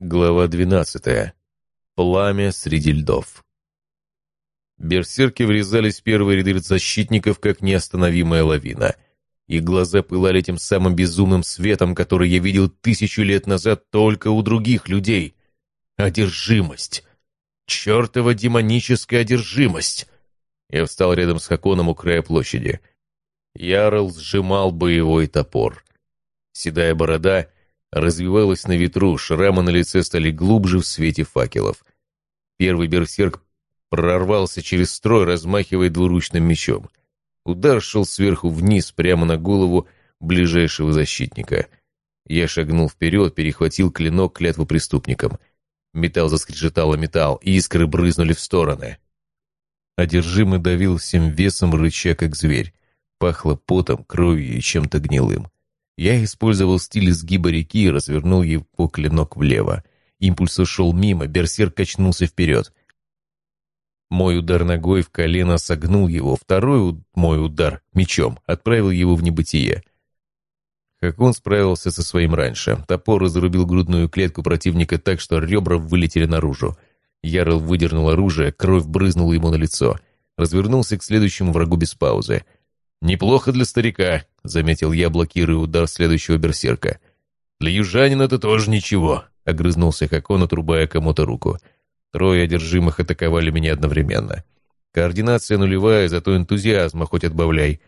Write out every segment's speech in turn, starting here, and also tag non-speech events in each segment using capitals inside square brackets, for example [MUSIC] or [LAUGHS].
Глава двенадцатая. Пламя среди льдов. Берсерки врезались в первые ряды защитников, как неостановимая лавина. Их глаза пылали тем самым безумным светом, который я видел тысячу лет назад только у других людей. Одержимость. Чертова демоническая одержимость. Я встал рядом с Хаконом у края площади. Ярл сжимал боевой топор. Седая борода развивалась на ветру, шрамы на лице стали глубже в свете факелов. Первый берсерк прорвался через строй, размахивая двуручным мечом. Удар шел сверху вниз, прямо на голову ближайшего защитника. Я шагнул вперед, перехватил клинок клятву преступникам. Металл заскрежетал металл, искры брызнули в стороны. Одержимый давил всем весом, рыча как зверь. Пахло потом, кровью и чем-то гнилым. Я использовал стиль изгиба реки и развернул его клинок влево. Импульс ушел мимо, берсерк качнулся вперед. Мой удар ногой в колено согнул его, второй мой удар мечом отправил его в небытие. Как он справился со своим раньше. Топор разрубил грудную клетку противника так, что ребра вылетели наружу. Ярл выдернул оружие, кровь брызнула ему на лицо. Развернулся к следующему врагу без паузы — «Неплохо для старика», — заметил я, блокируя удар следующего берсерка. «Для южанина это тоже ничего», — огрызнулся Хакон, отрубая кому-то руку. Трое одержимых атаковали меня одновременно. Координация нулевая, зато энтузиазма хоть отбавляй.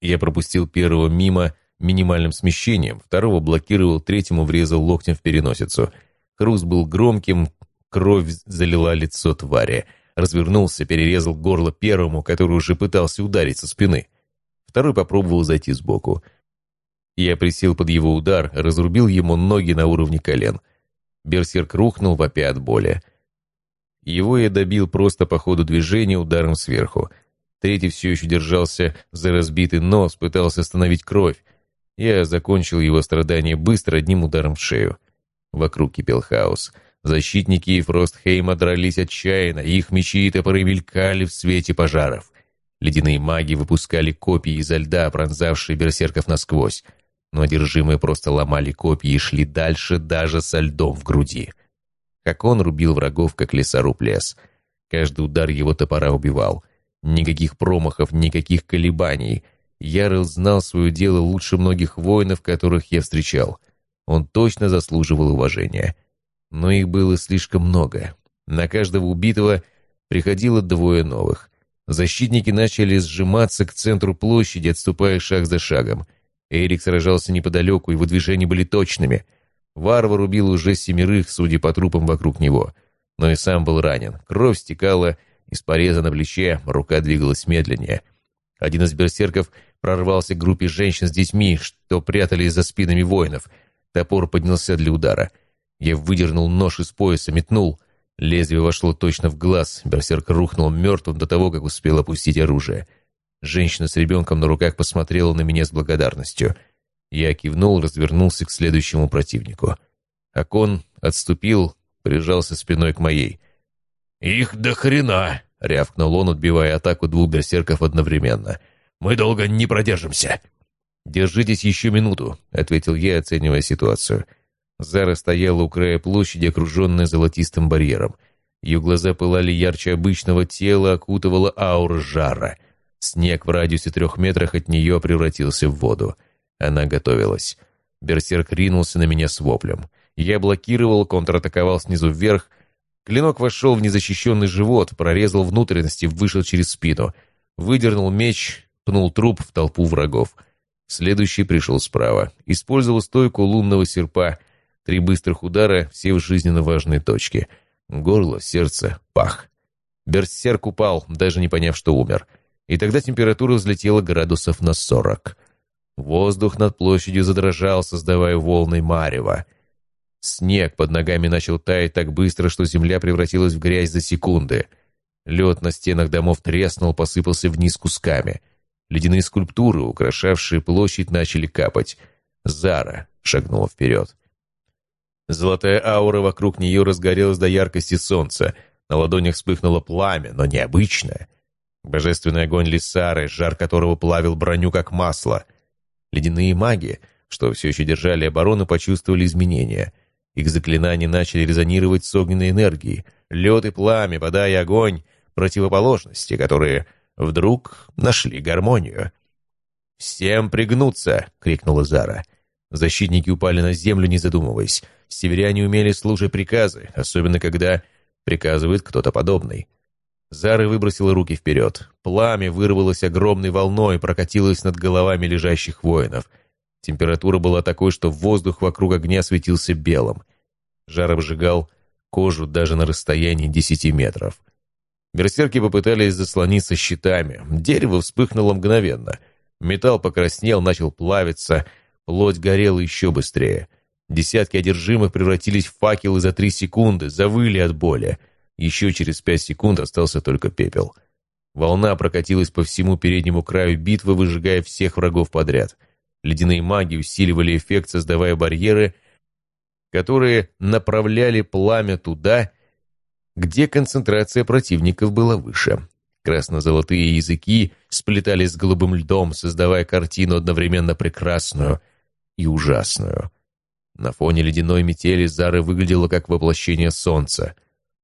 Я пропустил первого мимо минимальным смещением, второго блокировал, третьему врезал локтем в переносицу. Хруст был громким, кровь залила лицо твари — развернулся, перерезал горло первому, который уже пытался ударить со спины. Второй попробовал зайти сбоку. Я присел под его удар, разрубил ему ноги на уровне колен. Берсерк рухнул, вопя от боли. Его я добил просто по ходу движения ударом сверху. Третий все еще держался за разбитый нос, пытался остановить кровь. Я закончил его страдания быстро одним ударом в шею. Вокруг кипел хаос. Защитники Фростхейма дрались отчаянно, их мечи и топоры мелькали в свете пожаров. Ледяные маги выпускали копья изо льда, пронзавшие берсерков насквозь. Но одержимые просто ломали копья и шли дальше даже со льдом в груди. Как он рубил врагов, как лесоруб лес. Каждый удар его топора убивал. Никаких промахов, никаких колебаний. Ярл знал свое дело лучше многих воинов, которых я встречал. Он точно заслуживал уважения но их было слишком много. На каждого убитого приходило двое новых. Защитники начали сжиматься к центру площади, отступая шаг за шагом. Эрик сражался неподалеку, его движения были точными. Варвар убил уже семерых, судя по трупам вокруг него. Но и сам был ранен. Кровь стекала из пореза на плече, рука двигалась медленнее. Один из берсерков прорвался к группе женщин с детьми, что прятались за спинами воинов. Топор поднялся для удара — я выдернул нож из пояса, метнул. Лезвие вошло точно в глаз. Берсерк рухнул мертвым до того, как успел опустить оружие. Женщина с ребенком на руках посмотрела на меня с благодарностью. Я кивнул, развернулся к следующему противнику. Акон отступил, прижался спиной к моей. «Их до хрена!» — рявкнул он, отбивая атаку двух берсерков одновременно. «Мы долго не продержимся!» «Держитесь еще минуту», — ответил я, оценивая ситуацию. Зара стояла у края площади, окруженная золотистым барьером. Ее глаза пылали ярче обычного, тело окутывала аура жара. Снег в радиусе трех метрах от нее превратился в воду. Она готовилась. Берсерк ринулся на меня с воплем. Я блокировал, контратаковал снизу вверх. Клинок вошел в незащищенный живот, прорезал внутренности, вышел через спину. Выдернул меч, пнул труп в толпу врагов. Следующий пришел справа. Использовал стойку лунного серпа — Три быстрых удара, все в жизненно важные точки. Горло, сердце, пах. Берсерк упал, даже не поняв, что умер. И тогда температура взлетела градусов на сорок. Воздух над площадью задрожал, создавая волны марева. Снег под ногами начал таять так быстро, что земля превратилась в грязь за секунды. Лед на стенах домов треснул, посыпался вниз кусками. Ледяные скульптуры, украшавшие площадь, начали капать. Зара шагнула вперед. Золотая аура вокруг нее разгорелась до яркости солнца. На ладонях вспыхнуло пламя, но необычное. Божественный огонь Лисары, жар которого плавил броню как масло. Ледяные маги, что все еще держали оборону, почувствовали изменения. Их заклинания начали резонировать с огненной энергией. Лед и пламя, вода и огонь — противоположности, которые вдруг нашли гармонию. «Всем пригнуться!» — крикнула Зара. Защитники упали на землю, не задумываясь. Северяне умели слушать приказы, особенно когда приказывает кто-то подобный. Зара выбросила руки вперед. Пламя вырвалось огромной волной, прокатилось над головами лежащих воинов. Температура была такой, что воздух вокруг огня светился белым. Жар обжигал кожу даже на расстоянии десяти метров. Берсерки попытались заслониться щитами. Дерево вспыхнуло мгновенно. Металл покраснел, начал плавиться. Плоть горела еще быстрее. Десятки одержимых превратились в факелы за три секунды, завыли от боли. Еще через пять секунд остался только пепел. Волна прокатилась по всему переднему краю битвы, выжигая всех врагов подряд. Ледяные маги усиливали эффект, создавая барьеры, которые направляли пламя туда, где концентрация противников была выше. Красно-золотые языки сплетались с голубым льдом, создавая картину одновременно прекрасную и ужасную. На фоне ледяной метели Зара выглядела как воплощение солнца.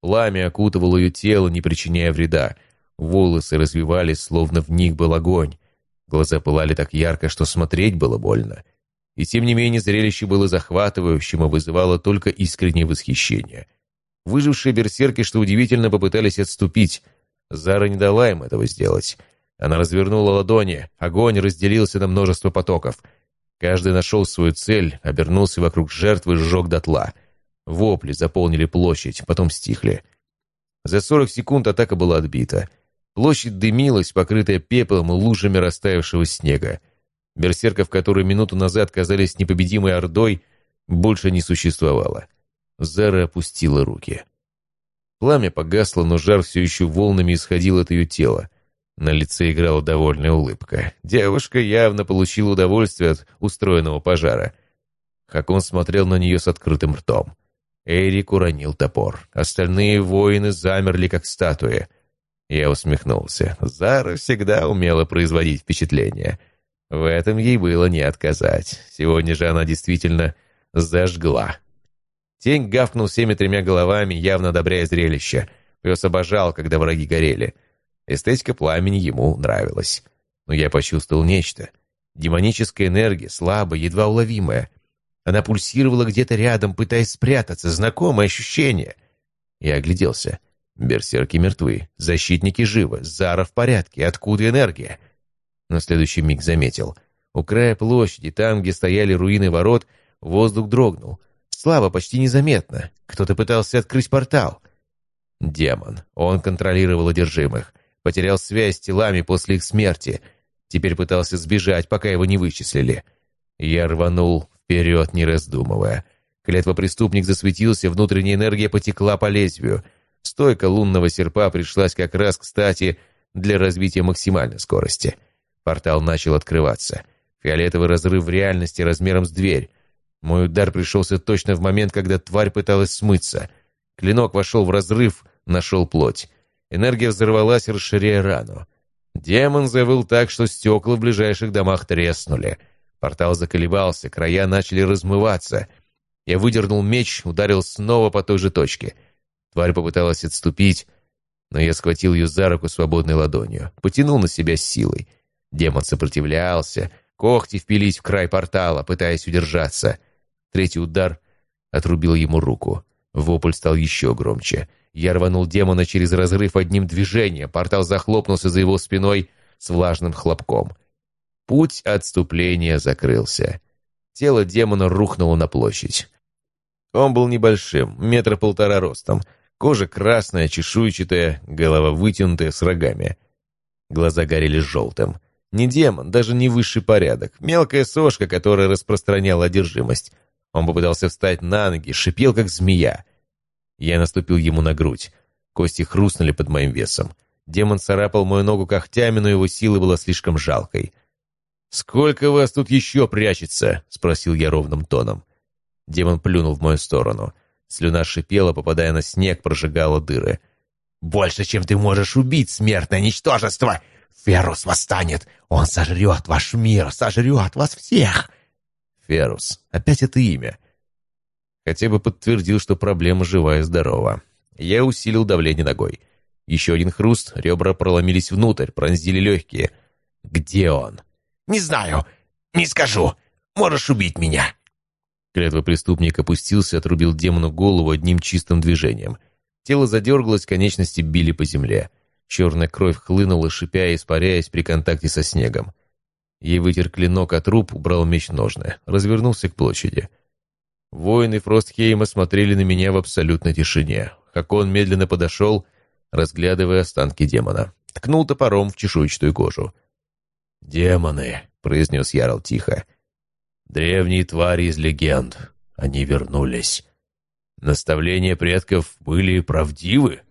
Пламя окутывало ее тело, не причиняя вреда. Волосы развивались, словно в них был огонь. Глаза пылали так ярко, что смотреть было больно. И тем не менее зрелище было захватывающим и вызывало только искреннее восхищение. Выжившие берсерки, что удивительно, попытались отступить. Зара не дала им этого сделать. Она развернула ладони, огонь разделился на множество потоков. Каждый нашел свою цель, обернулся вокруг жертвы, сжег дотла — Вопли заполнили площадь, потом стихли. За сорок секунд атака была отбита. Площадь дымилась, покрытая пеплом и лужами растаявшего снега. Берсерков, которые минуту назад казались непобедимой ордой, больше не существовало. Зара опустила руки. Пламя погасло, но жар все еще волнами исходил от ее тела. На лице играла довольная улыбка. Девушка явно получила удовольствие от устроенного пожара. Хакон смотрел на нее с открытым ртом. Эрик уронил топор. Остальные воины замерли, как статуи. Я усмехнулся. Зара всегда умела производить впечатление. В этом ей было не отказать. Сегодня же она действительно зажгла. Тень гавкнул всеми тремя головами, явно одобряя зрелище. Пес обожал, когда враги горели. Эстетика пламени ему нравилась. Но я почувствовал нечто. Демоническая энергия, слабая, едва уловимая. Она пульсировала где-то рядом, пытаясь спрятаться. Знакомое ощущение. Я огляделся. Берсерки мертвы. Защитники живы. Зара в порядке. Откуда энергия? На следующий миг заметил. У края площади, там, где стояли руины ворот, воздух дрогнул. Слава почти незаметно. Кто-то пытался открыть портал. Демон. Он контролировал одержимых. Потерял связь с телами после их смерти. Теперь пытался сбежать, пока его не вычислили. Я рванул Вперед, не раздумывая. Клетва-преступник засветился, внутренняя энергия потекла по лезвию. Стойка лунного серпа пришлась как раз кстати для развития максимальной скорости. Портал начал открываться. Фиолетовый разрыв в реальности размером с дверь. Мой удар пришелся точно в момент, когда тварь пыталась смыться. Клинок вошел в разрыв, нашел плоть. Энергия взорвалась, расширяя рану. Демон завыл так, что стекла в ближайших домах треснули — Портал заколебался, края начали размываться. Я выдернул меч, ударил снова по той же точке. Тварь попыталась отступить, но я схватил ее за руку свободной ладонью, потянул на себя силой. Демон сопротивлялся, когти впились в край портала, пытаясь удержаться. Третий удар отрубил ему руку. Вопль стал еще громче. Я рванул демона через разрыв одним движением. Портал захлопнулся за его спиной с влажным хлопком. Путь отступления закрылся. Тело демона рухнуло на площадь. Он был небольшим, метра полтора ростом. Кожа красная, чешуйчатая, голова вытянутая с рогами. Глаза горели желтым. Не демон, даже не высший порядок. Мелкая сошка, которая распространяла одержимость. Он попытался встать на ноги, шипел, как змея. Я наступил ему на грудь. Кости хрустнули под моим весом. Демон царапал мою ногу когтями, но его сила была слишком жалкой. «Сколько вас тут еще прячется?» — спросил я ровным тоном. Демон плюнул в мою сторону. Слюна шипела, попадая на снег, прожигала дыры. «Больше, чем ты можешь убить, смертное ничтожество! Ферус восстанет! Он сожрет ваш мир, сожрет вас всех!» «Ферус. Опять это имя. Хотя бы подтвердил, что проблема жива и здорова. Я усилил давление ногой. Еще один хруст, ребра проломились внутрь, пронзили легкие. «Где он?» «Не знаю. Не скажу. Можешь убить меня». Клятва преступник опустился, отрубил демону голову одним чистым движением. Тело задергалось, конечности били по земле. Черная кровь хлынула, шипя и испаряясь при контакте со снегом. Ей вытер клинок от труп, убрал меч ножны, развернулся к площади. Воины Фростхейма смотрели на меня в абсолютной тишине. Хакон медленно подошел, разглядывая останки демона. Ткнул топором в чешуйчатую кожу. «Демоны», — произнес Ярл тихо. «Древние твари из легенд. Они вернулись. Наставления предков были правдивы?»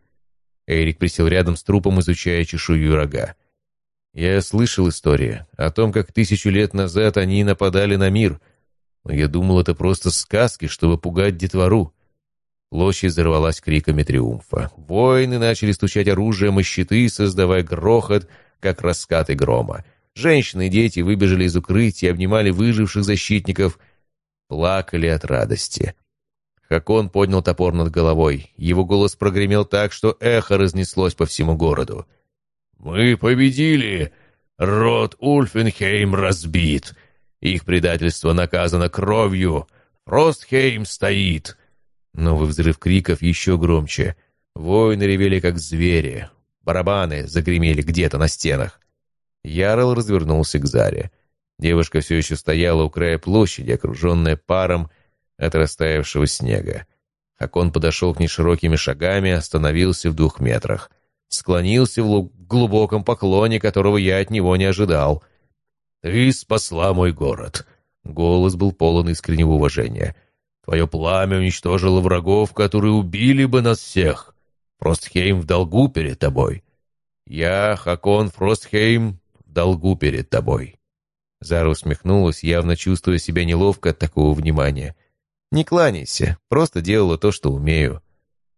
Эрик присел рядом с трупом, изучая чешую рога. «Я слышал истории о том, как тысячу лет назад они нападали на мир, но я думал, это просто сказки, чтобы пугать детвору. Площадь взорвалась криками триумфа. Воины начали стучать оружием и щиты, создавая грохот, как раскаты грома. Женщины и дети выбежали из укрытия, обнимали выживших защитников, плакали от радости. Хакон поднял топор над головой. Его голос прогремел так, что эхо разнеслось по всему городу. «Мы победили! Род Ульфенхейм разбит! Их предательство наказано кровью! Фростхейм стоит!» Новый взрыв криков еще громче. Воины ревели, как звери. Барабаны загремели где-то на стенах. Ярл развернулся к Заре. Девушка все еще стояла у края площади, окруженная паром от растаявшего снега. Хакон подошел к ней широкими шагами, остановился в двух метрах. Склонился в глубоком поклоне, которого я от него не ожидал. «Ты спасла мой город!» Голос был полон искреннего уважения. «Твое пламя уничтожило врагов, которые убили бы нас всех. Фростхейм в долгу перед тобой. Я, Хакон Фростхейм, в долгу перед тобой». Зара усмехнулась, явно чувствуя себя неловко от такого внимания. «Не кланяйся, просто делала то, что умею».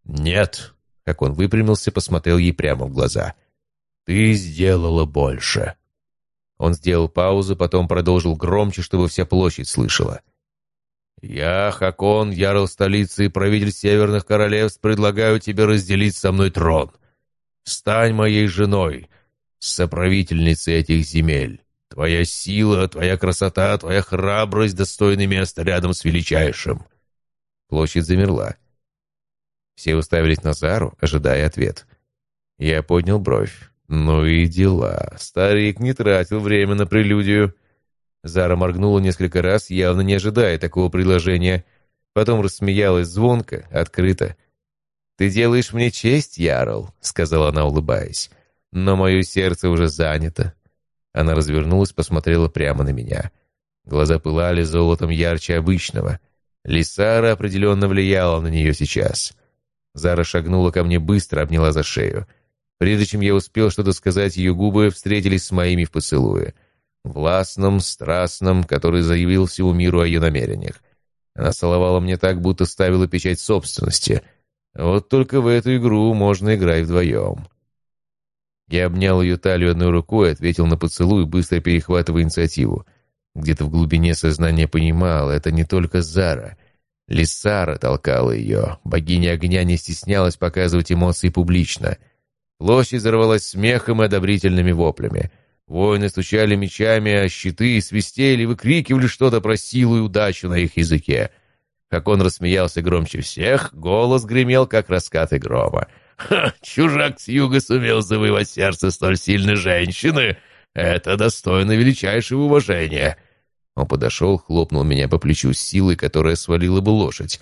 «Нет», — как он выпрямился, посмотрел ей прямо в глаза. «Ты сделала больше». Он сделал паузу, потом продолжил громче, чтобы вся площадь слышала. «Я, Хакон, ярл столицы и правитель Северных Королевств, предлагаю тебе разделить со мной трон. Стань моей женой, соправительницей этих земель. Твоя сила, твоя красота, твоя храбрость достойны места рядом с величайшим». Площадь замерла. Все уставились на Зару, ожидая ответ. Я поднял бровь. «Ну и дела. Старик не тратил время на прелюдию». Зара моргнула несколько раз, явно не ожидая такого предложения. Потом рассмеялась звонко, открыто. «Ты делаешь мне честь, Ярл», — сказала она, улыбаясь. «Но мое сердце уже занято». Она развернулась, посмотрела прямо на меня. Глаза пылали золотом ярче обычного. Лисара определенно влияла на нее сейчас. Зара шагнула ко мне быстро, обняла за шею. Прежде чем я успел что-то сказать, ее губы встретились с моими в поцелуе. Властном, страстном, который заявил всему миру о ее намерениях. Она целовала мне так, будто ставила печать собственности. Вот только в эту игру можно играть вдвоем. Я обнял ее талию одной рукой, ответил на поцелуй, быстро перехватывая инициативу. Где-то в глубине сознания понимал, это не только Зара. Лисара толкала ее. Богиня огня не стеснялась показывать эмоции публично — Площадь взорвалась смехом и одобрительными воплями. Воины стучали мечами о щиты, свистели, выкрикивали что-то про силу и удачу на их языке. Как он рассмеялся громче всех, голос гремел, как раскаты грома. «Ха! Чужак с юга сумел завоевать сердце столь сильной женщины! Это достойно величайшего уважения!» Он подошел, хлопнул меня по плечу силой, которая свалила бы лошадь.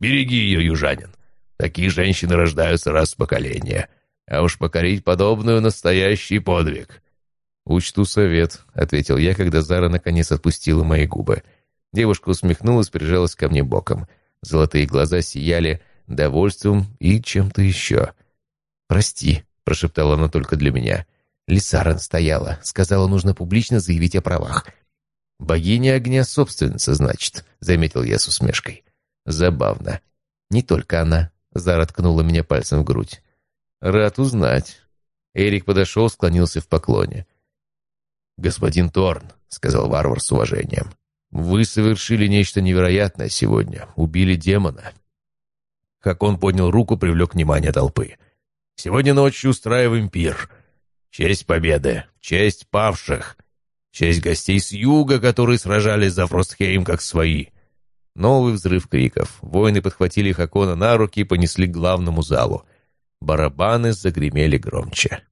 «Береги ее, южанин! Такие женщины рождаются раз в поколение!» А уж покорить подобную настоящий подвиг. «Учту совет», — ответил я, когда Зара наконец отпустила мои губы. Девушка усмехнулась, прижалась ко мне боком. Золотые глаза сияли довольством и чем-то еще. «Прости», — прошептала она только для меня. Лисаран стояла, сказала, нужно публично заявить о правах. «Богиня огня собственница, значит», — заметил я с усмешкой. «Забавно. Не только она», — Зара ткнула меня пальцем в грудь. «Рад узнать». Эрик подошел, склонился в поклоне. «Господин Торн», — сказал варвар с уважением, «Вы совершили нечто невероятное сегодня. Убили демона». Хакон поднял руку, привлек внимание толпы. «Сегодня ночью устраиваем пир. Честь победы, честь павших, честь гостей с юга, которые сражались за Фростхейм как свои». Новый взрыв криков. Воины подхватили Хакона на руки и понесли к главному залу. Барабаны загремели громче.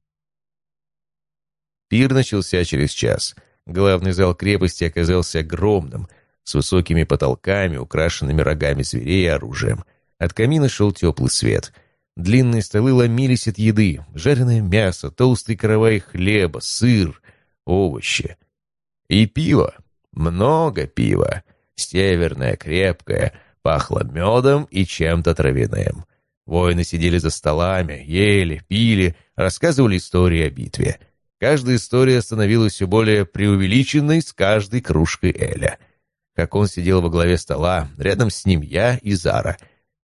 Пир начался через час. Главный зал крепости оказался огромным, с высокими потолками, украшенными рогами зверей и оружием. От камина шел теплый свет. Длинные столы ломились от еды. Жареное мясо, толстый каравай хлеба, сыр, овощи. И пиво. Много пива. Северное, крепкое, пахло медом и чем-то травяным. Воины сидели за столами, ели, пили, рассказывали истории о битве. Каждая история становилась все более преувеличенной с каждой кружкой Эля. Как он сидел во главе стола, рядом с ним я и Зара.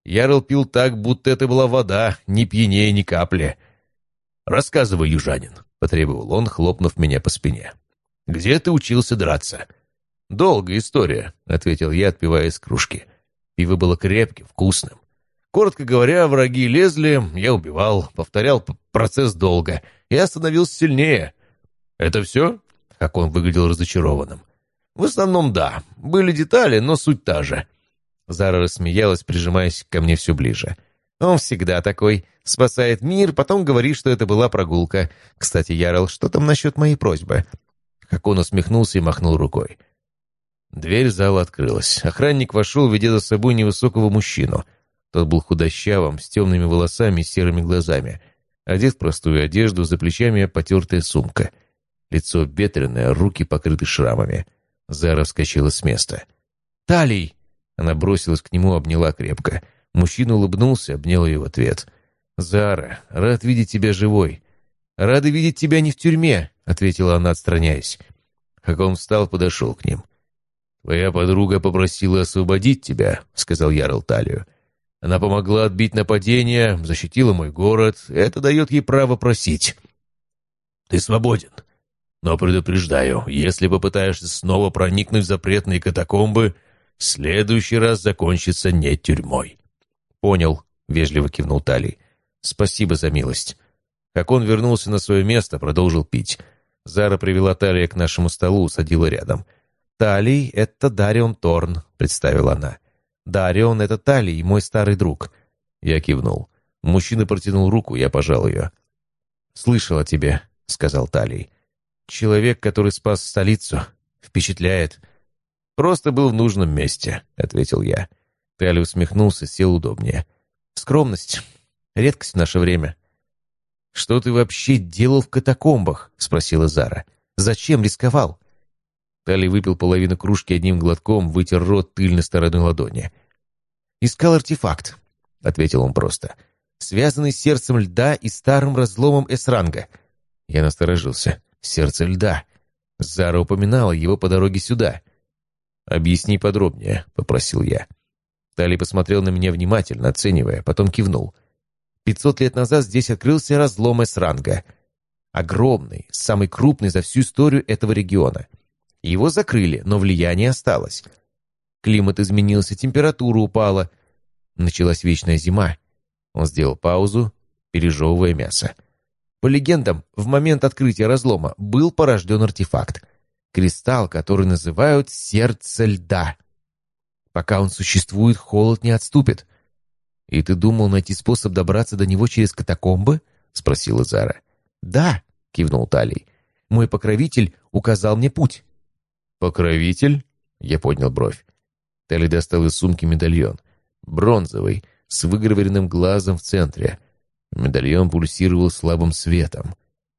Ярл пил так, будто это была вода, ни пьянее, ни капли. «Рассказывай, южанин», — потребовал он, хлопнув меня по спине. «Где ты учился драться?» «Долгая история», — ответил я, отпивая из кружки. Пиво было крепким, вкусным. Коротко говоря, враги лезли, я убивал, повторял процесс долго. Я становился сильнее. «Это все?» Как он выглядел разочарованным. «В основном да. Были детали, но суть та же». Зара рассмеялась, прижимаясь ко мне все ближе. «Он всегда такой. Спасает мир, потом говорит, что это была прогулка. Кстати, Ярл, что там насчет моей просьбы?» Как он усмехнулся и махнул рукой. Дверь зала открылась. Охранник вошел, ведя за собой невысокого мужчину — тот был худощавым, с темными волосами и серыми глазами. Одет в простую одежду, за плечами потертая сумка. Лицо бедренное, руки покрыты шрамами. Зара вскочила с места. «Талий!» Она бросилась к нему, обняла крепко. Мужчина улыбнулся, обнял ее в ответ. «Зара, рад видеть тебя живой». «Рада видеть тебя не в тюрьме», — ответила она, отстраняясь. Как он встал, подошел к ним. «Твоя подруга попросила освободить тебя», — сказал Ярл Талию. Она помогла отбить нападение, защитила мой город. Это дает ей право просить. Ты свободен. Но предупреждаю, если попытаешься снова проникнуть в запретные катакомбы, следующий раз закончится не тюрьмой. Понял, вежливо кивнул Талий. Спасибо за милость. Как он вернулся на свое место, продолжил пить. Зара привела Талия к нашему столу, садила рядом. «Талий — это Дарион Торн», — представила она. «Дарион — это Талий, мой старый друг». Я кивнул. Мужчина протянул руку, я пожал ее. «Слышал о тебе», — сказал Талий. «Человек, который спас столицу, впечатляет». «Просто был в нужном месте», — ответил я. Талий усмехнулся, сел удобнее. «Скромность. Редкость в наше время». «Что ты вообще делал в катакомбах?» — спросила Зара. «Зачем рисковал?» Тали выпил половину кружки одним глотком, вытер рот тыльной стороной ладони. «Искал артефакт», — ответил он просто, «связанный с сердцем льда и старым разломом Эсранга». Я насторожился. «Сердце льда». Зара упоминала его по дороге сюда. «Объясни подробнее», — попросил я. Тали посмотрел на меня внимательно, оценивая, потом кивнул. «Пятьсот лет назад здесь открылся разлом Эсранга. Огромный, самый крупный за всю историю этого региона». Его закрыли, но влияние осталось. Климат изменился, температура упала. Началась вечная зима. Он сделал паузу, пережевывая мясо. По легендам, в момент открытия разлома был порожден артефакт. Кристалл, который называют «сердце льда». Пока он существует, холод не отступит. «И ты думал найти способ добраться до него через катакомбы?» — спросила Зара. «Да», — кивнул Талий. «Мой покровитель указал мне путь». «Покровитель?» — я поднял бровь. Телли достал из сумки медальон. Бронзовый, с выгравированным глазом в центре. Медальон пульсировал слабым светом.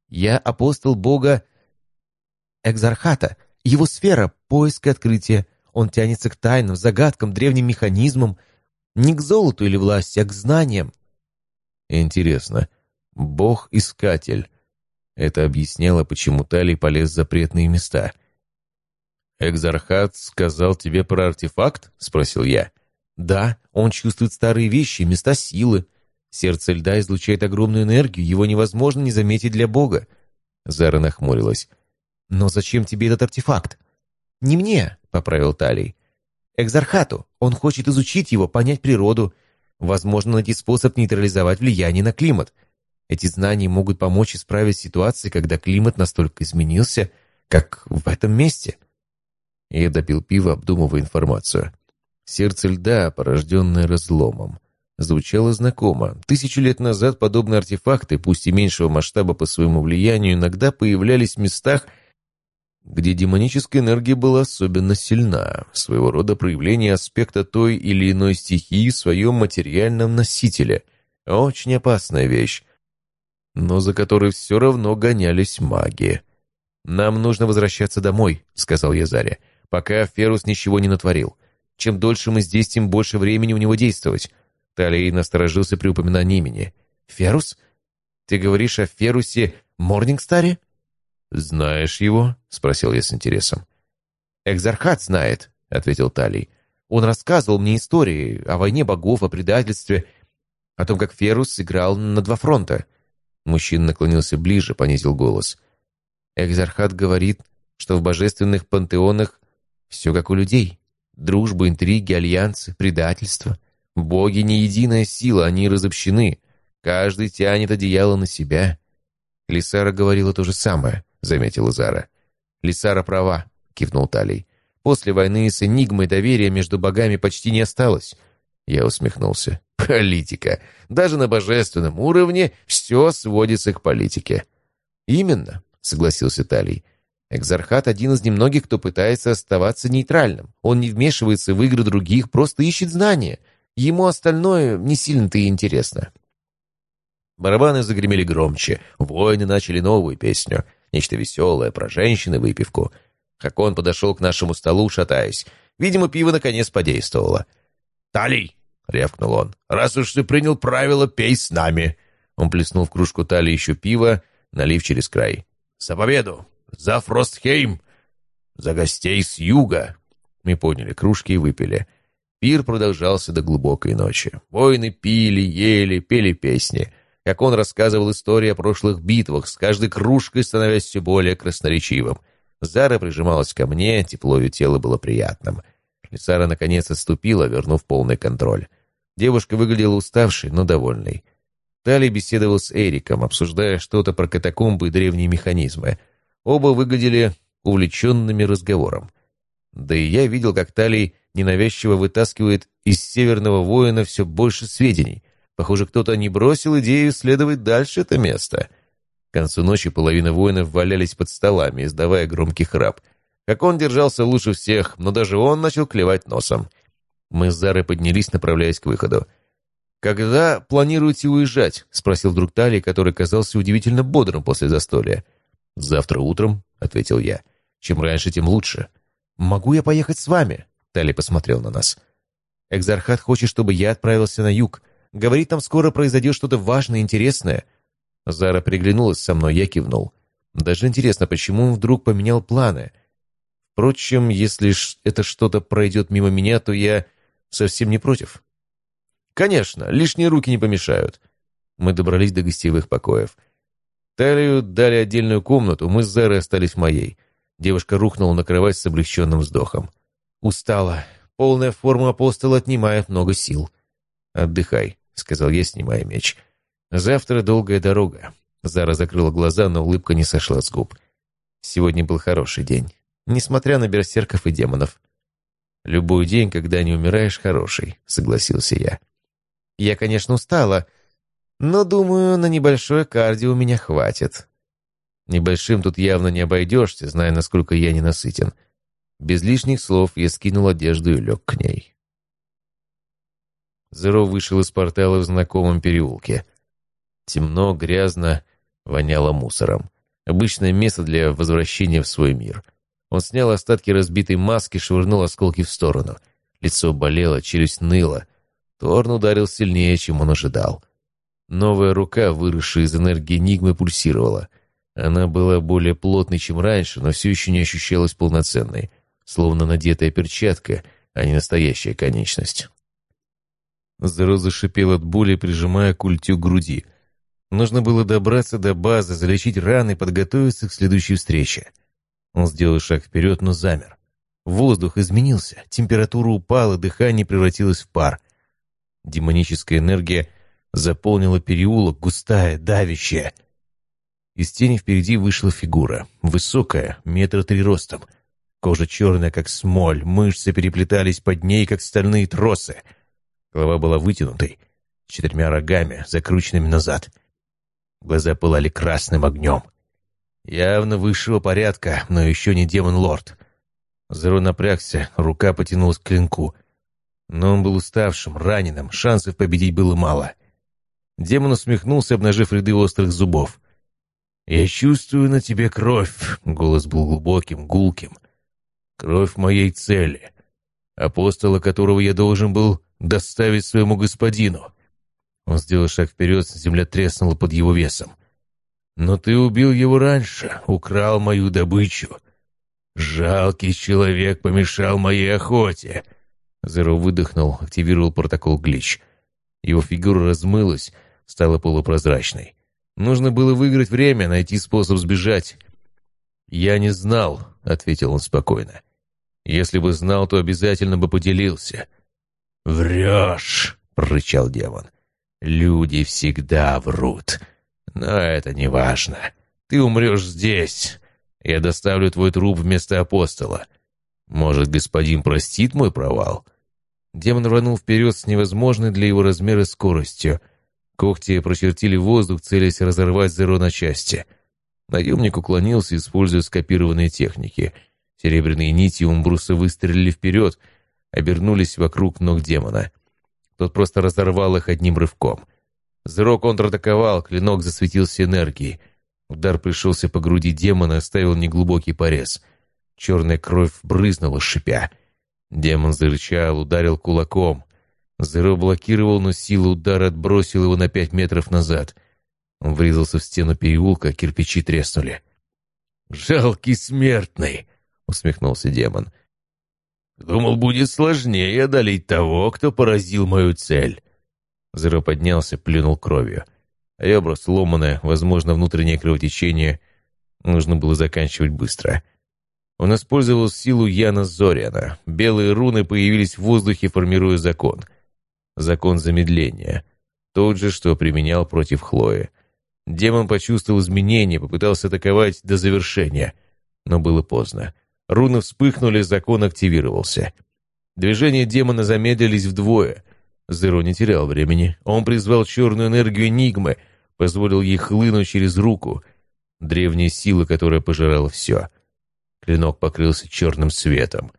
«Я апостол бога Экзархата. Его сфера — поиск и открытие. Он тянется к тайнам, загадкам, древним механизмам. Не к золоту или власти, а к знаниям». «Интересно. Бог-искатель». Это объясняло, почему Талий полез в запретные места — «Экзархат сказал тебе про артефакт?» — спросил я. «Да, он чувствует старые вещи, места силы. Сердце льда излучает огромную энергию, его невозможно не заметить для Бога». Зара нахмурилась. «Но зачем тебе этот артефакт?» «Не мне», — поправил Талий. «Экзархату. Он хочет изучить его, понять природу. Возможно, найти способ нейтрализовать влияние на климат. Эти знания могут помочь исправить ситуации, когда климат настолько изменился, как в этом месте». Я допил пиво, обдумывая информацию. Сердце льда, порожденное разломом. Звучало знакомо. Тысячу лет назад подобные артефакты, пусть и меньшего масштаба по своему влиянию, иногда появлялись в местах, где демоническая энергия была особенно сильна, своего рода проявление аспекта той или иной стихии в своем материальном носителе. Очень опасная вещь, но за которой все равно гонялись маги. «Нам нужно возвращаться домой», — сказал я Заре, «пока Ферус ничего не натворил. Чем дольше мы здесь, тем больше времени у него действовать». Талей насторожился при упоминании имени. «Ферус? Ты говоришь о Ферусе Морнингстаре?» «Знаешь его?» — спросил я с интересом. «Экзархат знает», — ответил Талий. «Он рассказывал мне истории о войне богов, о предательстве, о том, как Ферус сыграл на два фронта». Мужчина наклонился ближе, понизил голос. «Экзархат говорит, что в божественных пантеонах все как у людей. Дружба, интриги, альянсы, предательство. Боги не единая сила, они разобщены. Каждый тянет одеяло на себя». Лисара говорила то же самое. — заметила Зара. «Лисара права», — кивнул Талий. «После войны с Энигмой доверия между богами почти не осталось». Я усмехнулся. [LAUGHS] «Политика. Даже на божественном уровне все сводится к политике». «Именно», — согласился Талий. «Экзархат один из немногих, кто пытается оставаться нейтральным. Он не вмешивается в игры других, просто ищет знания. Ему остальное не сильно-то и интересно». Барабаны загремели громче, воины начали новую песню — Нечто веселое, про женщин и выпивку. Хакон подошел к нашему столу, шатаясь. Видимо, пиво наконец подействовало. «Талий!» — рявкнул он. «Раз уж ты принял правила, пей с нами!» Он плеснул в кружку Талии еще пиво, налив через край. «За победу! За Фростхейм! За гостей с юга!» Мы подняли кружки и выпили. Пир продолжался до глубокой ночи. Воины пили, ели, пели песни как он рассказывал истории о прошлых битвах, с каждой кружкой становясь все более красноречивым. Зара прижималась ко мне, тепло ее тела было приятным. Лисара наконец отступила, вернув полный контроль. Девушка выглядела уставшей, но довольной. Тали беседовал с Эриком, обсуждая что-то про катакомбы и древние механизмы. Оба выглядели увлеченными разговором. Да и я видел, как Талий ненавязчиво вытаскивает из Северного воина все больше сведений — Похоже, кто-то не бросил идею исследовать дальше это место. К концу ночи половина воинов валялись под столами, издавая громкий храп. Как он держался лучше всех, но даже он начал клевать носом. Мы с Зарой поднялись, направляясь к выходу. «Когда планируете уезжать?» — спросил друг Талий, который казался удивительно бодрым после застолья. «Завтра утром», — ответил я. «Чем раньше, тем лучше». «Могу я поехать с вами?» — Талий посмотрел на нас. «Экзархат хочет, чтобы я отправился на юг. Говорит, там скоро произойдет что-то важное и интересное». Зара приглянулась со мной, я кивнул. Даже интересно, почему он вдруг поменял планы. Впрочем, если это что-то пройдет мимо меня, то я совсем не против. Конечно, лишние руки не помешают. Мы добрались до гостевых покоев. Талию дали отдельную комнату, мы с Зарой остались моей. Девушка рухнула на кровать с облегченным вздохом. Устала. Полная форма апостола отнимает много сил. Отдыхай. — сказал я, снимая меч. «Завтра долгая дорога». Зара закрыла глаза, но улыбка не сошла с губ. Сегодня был хороший день, несмотря на берсерков и демонов. «Любой день, когда не умираешь, хороший», — согласился я. «Я, конечно, устала, но, думаю, на небольшое кардио меня хватит». Небольшим тут явно не обойдешься, зная, насколько я ненасытен. Без лишних слов я скинул одежду и лег к ней. Зеро вышел из портала в знакомом переулке. Темно, грязно, воняло мусором. Обычное место для возвращения в свой мир. Он снял остатки разбитой маски, швырнул осколки в сторону. Лицо болело, челюсть ныла. Торн ударил сильнее, чем он ожидал. Новая рука, выросшая из энергии Нигмы, пульсировала. Она была более плотной, чем раньше, но все еще не ощущалась полноценной, словно надетая перчатка, а не настоящая конечность. Зеро зашипел от боли, прижимая культю к груди. Нужно было добраться до базы, залечить раны и подготовиться к следующей встрече. Он сделал шаг вперед, но замер. Воздух изменился, температура упала, дыхание превратилось в пар. Демоническая энергия заполнила переулок, густая, давящая. Из тени впереди вышла фигура, высокая, метра три ростом. Кожа черная, как смоль, мышцы переплетались под ней, как стальные тросы. Голова была вытянутой, четырьмя рогами, закрученными назад. Глаза пылали красным огнем. Явно высшего порядка, но еще не демон-лорд. Зеро напрягся, рука потянулась к клинку. Но он был уставшим, раненым, шансов победить было мало. Демон усмехнулся, обнажив ряды острых зубов. «Я чувствую на тебе кровь», — голос был глубоким, гулким. «Кровь моей цели, апостола которого я должен был доставить своему господину». Он сделал шаг вперед, земля треснула под его весом. «Но ты убил его раньше, украл мою добычу. Жалкий человек помешал моей охоте». Зеро выдохнул, активировал протокол глич. Его фигура размылась, стала полупрозрачной. Нужно было выиграть время, найти способ сбежать. «Я не знал», — ответил он спокойно. «Если бы знал, то обязательно бы поделился». «Врешь», — прорычал демон. «Люди всегда врут. Но это не важно. Ты умрешь здесь. Я доставлю твой труп вместо апостола. Может, господин простит мой провал?» Демон рванул вперед с невозможной для его размера скоростью — Когти прочертили воздух, целясь разорвать Зеро на части. Наемник уклонился, используя скопированные техники. Серебряные нити Умбруса выстрелили вперед, обернулись вокруг ног демона. Тот просто разорвал их одним рывком. Зеро контратаковал, клинок засветился энергией. Удар пришелся по груди демона, оставил неглубокий порез. Черная кровь брызнула, шипя. Демон зарычал, ударил кулаком. Зеро блокировал, но сила удара отбросила его на пять метров назад. Он врезался в стену переулка, кирпичи треснули. «Жалкий смертный!» — усмехнулся демон. «Думал, будет сложнее одолеть того, кто поразил мою цель». Зеро поднялся, плюнул кровью. Ребра сломаны, возможно, внутреннее кровотечение. Нужно было заканчивать быстро. Он использовал силу Яна Зориана. Белые руны появились в воздухе, формируя закон — закон замедления. Тот же, что применял против Хлои. Демон почувствовал изменения, попытался атаковать до завершения. Но было поздно. Руны вспыхнули, закон активировался. Движения демона замедлились вдвое. Зеро не терял времени. Он призвал черную энергию Энигмы, позволил ей хлынуть через руку. Древняя сила, которая пожирала все. Клинок покрылся черным светом.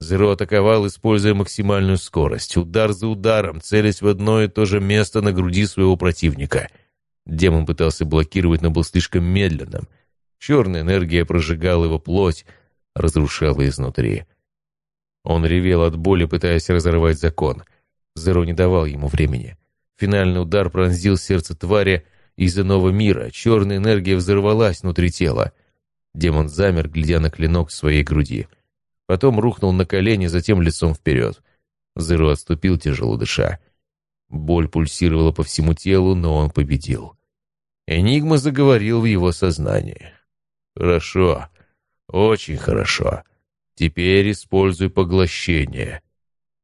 Зеро атаковал, используя максимальную скорость, удар за ударом, целясь в одно и то же место на груди своего противника. Демон пытался блокировать, но был слишком медленным. Черная энергия прожигала его плоть, разрушала изнутри. Он ревел от боли, пытаясь разорвать закон. Зеро не давал ему времени. Финальный удар пронзил сердце твари из иного мира. Черная энергия взорвалась внутри тела. Демон замер, глядя на клинок в своей груди. — Потом рухнул на колени, затем лицом вперед. Зеро отступил, тяжело дыша. Боль пульсировала по всему телу, но он победил. Энигма заговорил в его сознании. «Хорошо, очень хорошо. Теперь используй поглощение».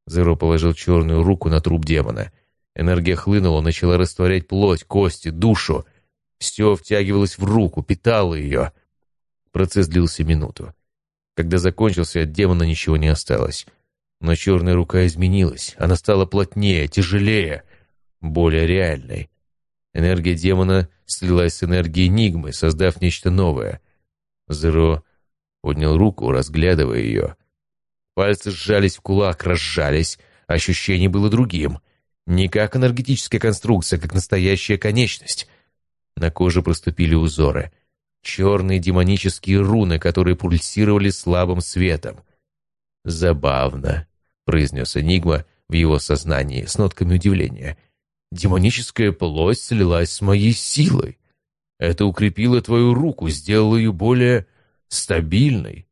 Зеро положил черную руку на труп демона. Энергия хлынула, начала растворять плоть, кости, душу. Все втягивалось в руку, питало ее. Процесс длился минуту. Когда закончился, от демона ничего не осталось. Но черная рука изменилась. Она стала плотнее, тяжелее, более реальной. Энергия демона слилась с энергией Нигмы, создав нечто новое. Зеро поднял руку, разглядывая ее. Пальцы сжались в кулак, разжались. Ощущение было другим. Не как энергетическая конструкция, как настоящая конечность. На коже проступили узоры черные демонические руны, которые пульсировали слабым светом. «Забавно», — произнес Энигма в его сознании с нотками удивления. «Демоническая плоть слилась с моей силой. Это укрепило твою руку, сделало ее более стабильной».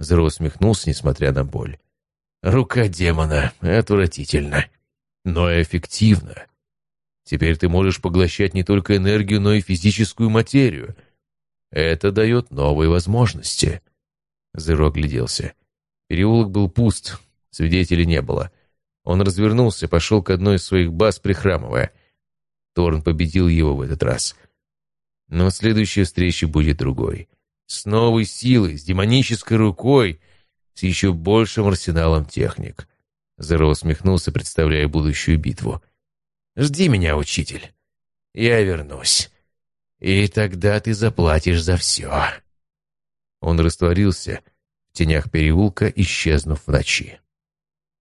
Зеро усмехнулся, несмотря на боль. «Рука демона отвратительно, но эффективно. Теперь ты можешь поглощать не только энергию, но и физическую материю». Это дает новые возможности. Зеро огляделся. Переулок был пуст, свидетелей не было. Он развернулся, пошел к одной из своих баз, прихрамывая. Торн победил его в этот раз. Но следующая встреча будет другой. С новой силой, с демонической рукой, с еще большим арсеналом техник. Зеро усмехнулся, представляя будущую битву. «Жди меня, учитель. Я вернусь. И тогда ты заплатишь за все». Он растворился в тенях переулка, исчезнув в ночи.